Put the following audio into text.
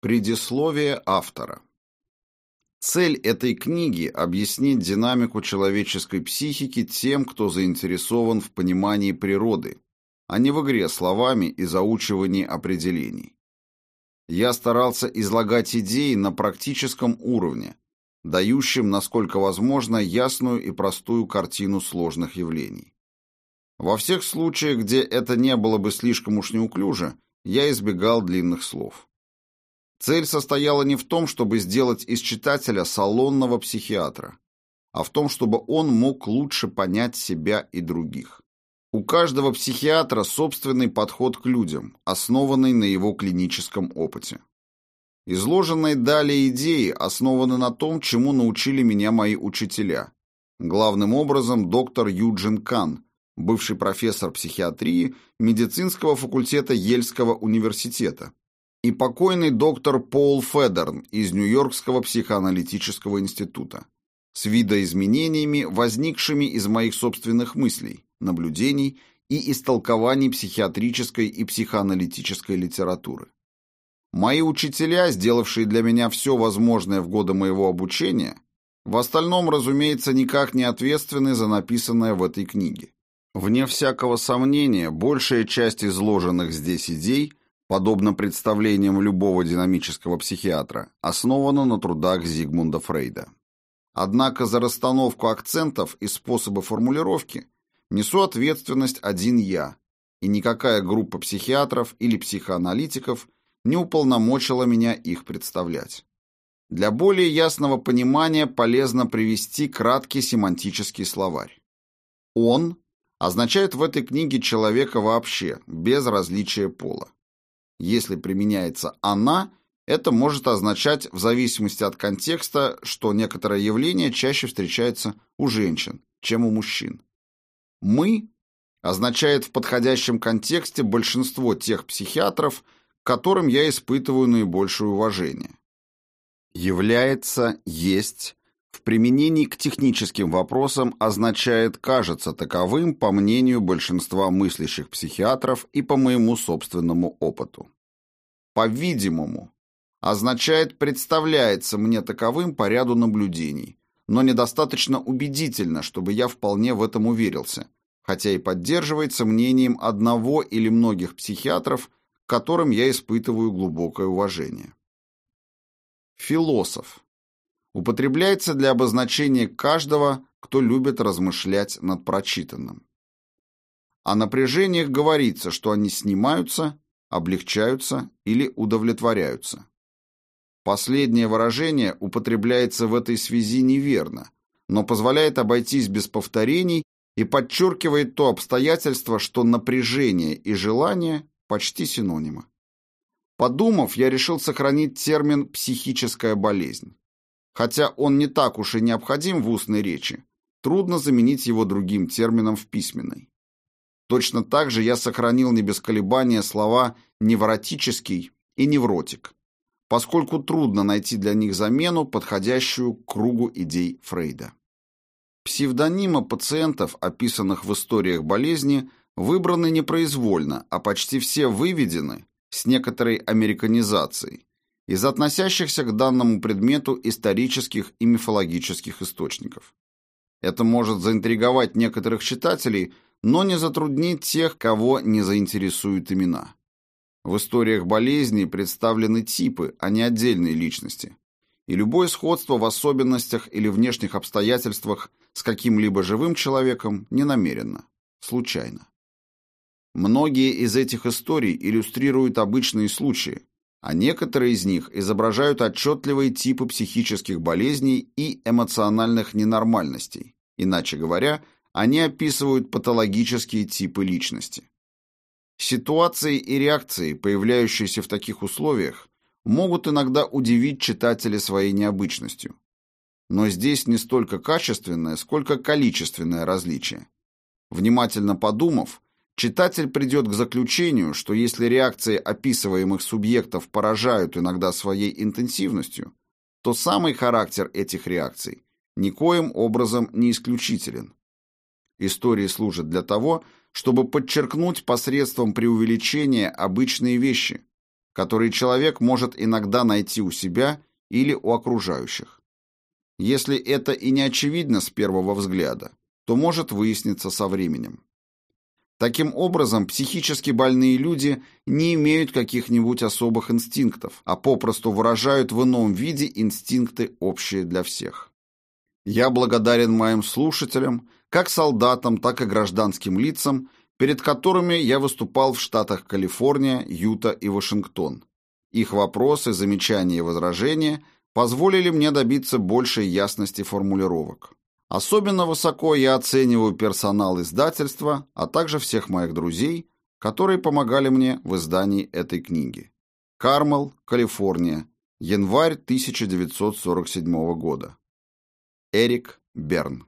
Предисловие автора. Цель этой книги – объяснить динамику человеческой психики тем, кто заинтересован в понимании природы, а не в игре словами и заучивании определений. Я старался излагать идеи на практическом уровне, дающем, насколько возможно, ясную и простую картину сложных явлений. Во всех случаях, где это не было бы слишком уж неуклюже, я избегал длинных слов. Цель состояла не в том, чтобы сделать из читателя салонного психиатра, а в том, чтобы он мог лучше понять себя и других. У каждого психиатра собственный подход к людям, основанный на его клиническом опыте. Изложенные далее идеи основаны на том, чему научили меня мои учителя. Главным образом доктор Юджин Кан, бывший профессор психиатрии медицинского факультета Ельского университета, и покойный доктор Пол Федерн из Нью-Йоркского психоаналитического института с видоизменениями, возникшими из моих собственных мыслей, наблюдений и истолкований психиатрической и психоаналитической литературы. Мои учителя, сделавшие для меня все возможное в годы моего обучения, в остальном, разумеется, никак не ответственны за написанное в этой книге. Вне всякого сомнения, большая часть изложенных здесь идей подобно представлениям любого динамического психиатра, основана на трудах Зигмунда Фрейда. Однако за расстановку акцентов и способы формулировки несу ответственность один я, и никакая группа психиатров или психоаналитиков не уполномочила меня их представлять. Для более ясного понимания полезно привести краткий семантический словарь. «Он» означает в этой книге человека вообще, без различия пола. Если применяется «она», это может означать, в зависимости от контекста, что некоторое явление чаще встречается у женщин, чем у мужчин. «Мы» означает в подходящем контексте большинство тех психиатров, к которым я испытываю наибольшее уважение. Является, есть, в применении к техническим вопросам означает «кажется таковым» по мнению большинства мыслящих психиатров и по моему собственному опыту. По-видимому, означает «представляется мне таковым по ряду наблюдений», но недостаточно убедительно, чтобы я вполне в этом уверился, хотя и поддерживается мнением одного или многих психиатров, которым я испытываю глубокое уважение. Философ употребляется для обозначения каждого, кто любит размышлять над прочитанным. О напряжениях говорится, что они снимаются, облегчаются или удовлетворяются. Последнее выражение употребляется в этой связи неверно, но позволяет обойтись без повторений и подчеркивает то обстоятельство, что напряжение и желание почти синонимы. Подумав, я решил сохранить термин «психическая болезнь». Хотя он не так уж и необходим в устной речи, трудно заменить его другим термином в письменной. Точно так же я сохранил не без колебания слова «невротический» и «невротик», поскольку трудно найти для них замену, подходящую к кругу идей Фрейда. Псевдонимы пациентов, описанных в историях болезни, выбраны непроизвольно, а почти все выведены с некоторой американизацией, из относящихся к данному предмету исторических и мифологических источников. Это может заинтриговать некоторых читателей, но не затруднить тех, кого не заинтересуют имена. В историях болезней представлены типы, а не отдельные личности. И любое сходство в особенностях или внешних обстоятельствах с каким-либо живым человеком не намеренно, случайно. Многие из этих историй иллюстрируют обычные случаи, а некоторые из них изображают отчетливые типы психических болезней и эмоциональных ненормальностей. Иначе говоря, они описывают патологические типы личности. Ситуации и реакции, появляющиеся в таких условиях, могут иногда удивить читателя своей необычностью. Но здесь не столько качественное, сколько количественное различие. Внимательно подумав, Читатель придет к заключению, что если реакции описываемых субъектов поражают иногда своей интенсивностью, то самый характер этих реакций никоим образом не исключителен. Истории служат для того, чтобы подчеркнуть посредством преувеличения обычные вещи, которые человек может иногда найти у себя или у окружающих. Если это и не очевидно с первого взгляда, то может выясниться со временем. Таким образом, психически больные люди не имеют каких-нибудь особых инстинктов, а попросту выражают в ином виде инстинкты, общие для всех. Я благодарен моим слушателям, как солдатам, так и гражданским лицам, перед которыми я выступал в штатах Калифорния, Юта и Вашингтон. Их вопросы, замечания и возражения позволили мне добиться большей ясности формулировок. Особенно высоко я оцениваю персонал издательства, а также всех моих друзей, которые помогали мне в издании этой книги. Кармел, Калифорния, январь 1947 года. Эрик Берн